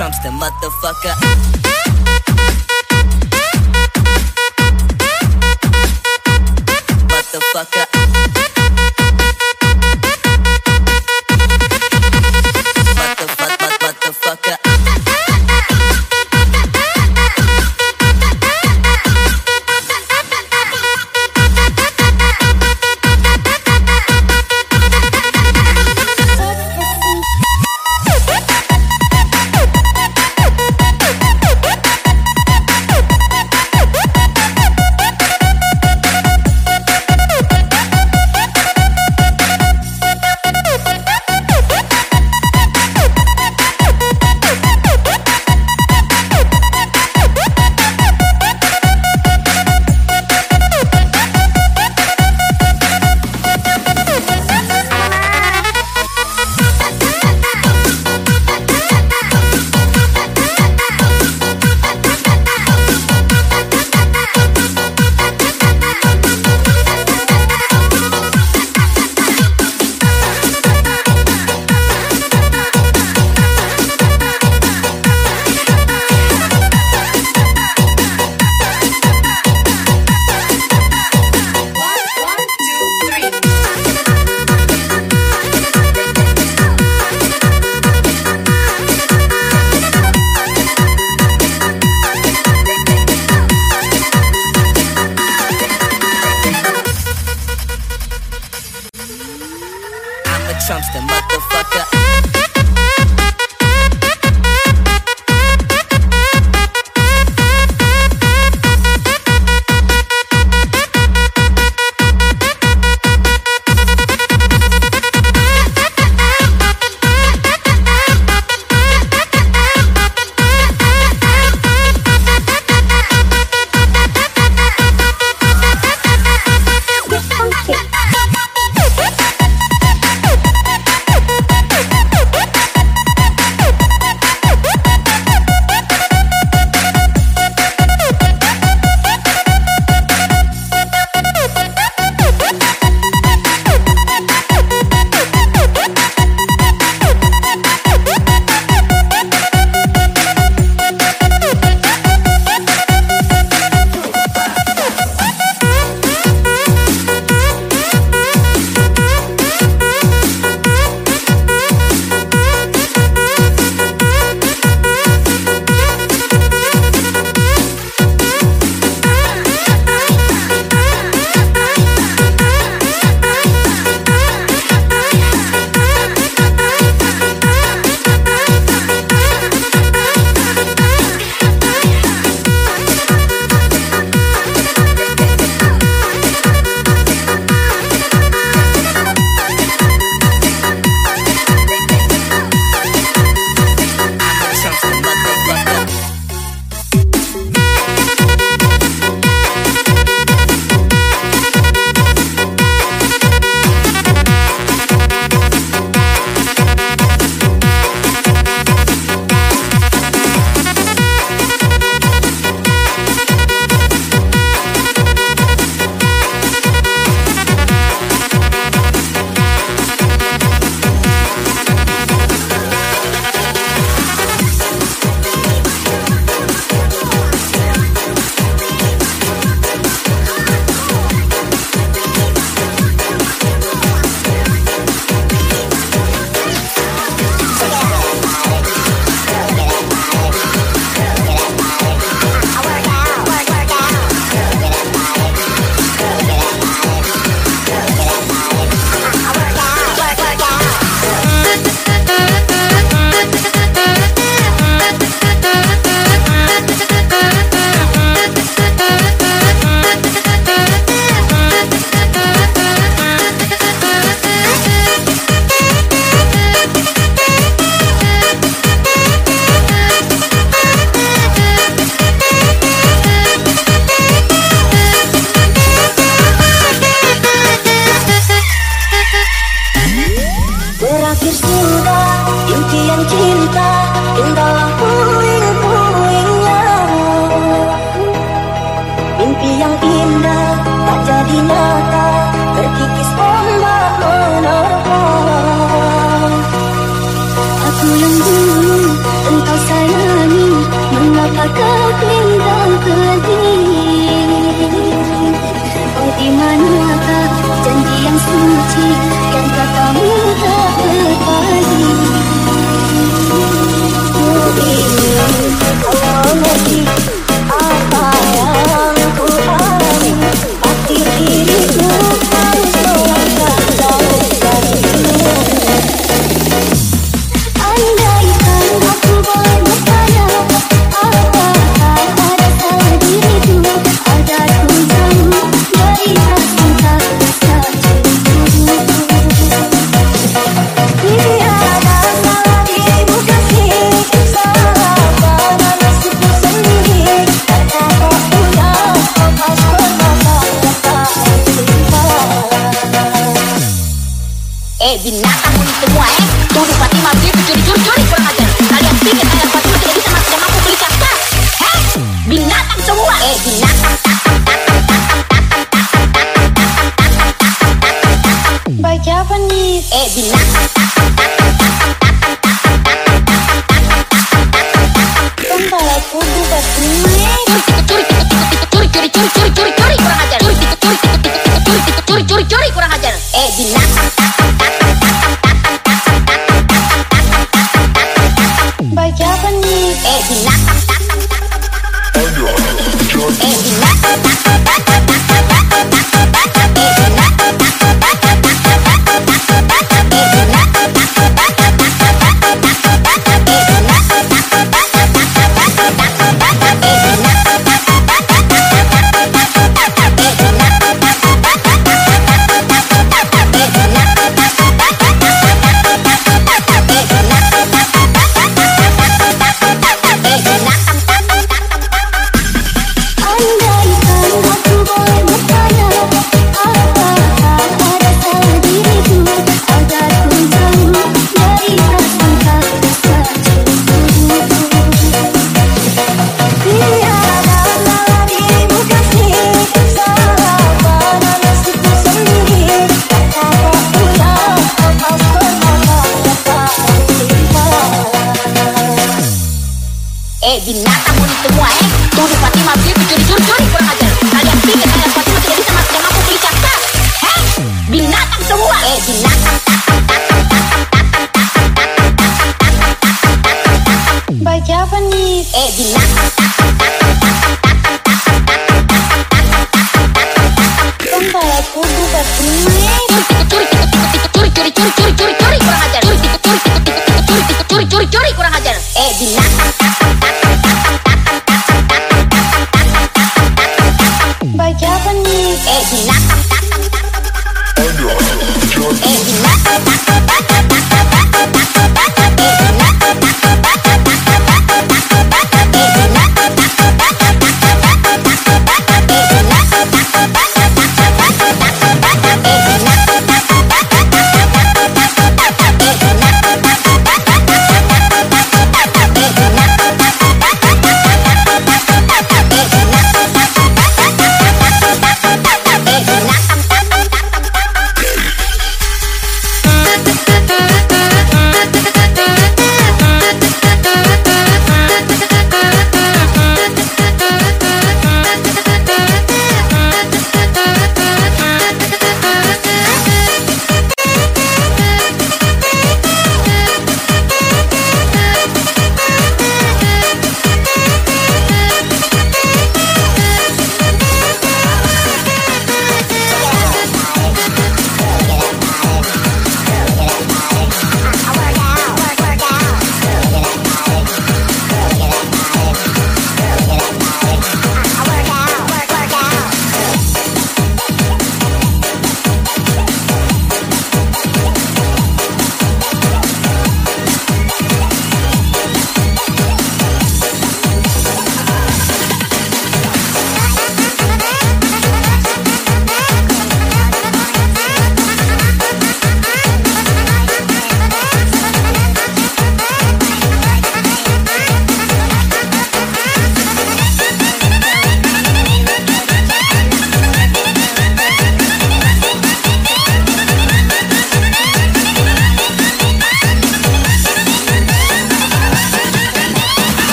Trump's the motherfucker. motherfucker.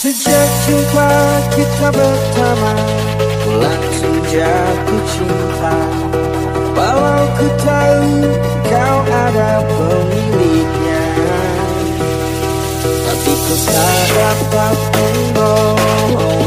Sejak jumpa kita pertama langsung jatuh cinta. Walau ku tahu kau ada pemiliknya. Tapi ku tak dapat membohong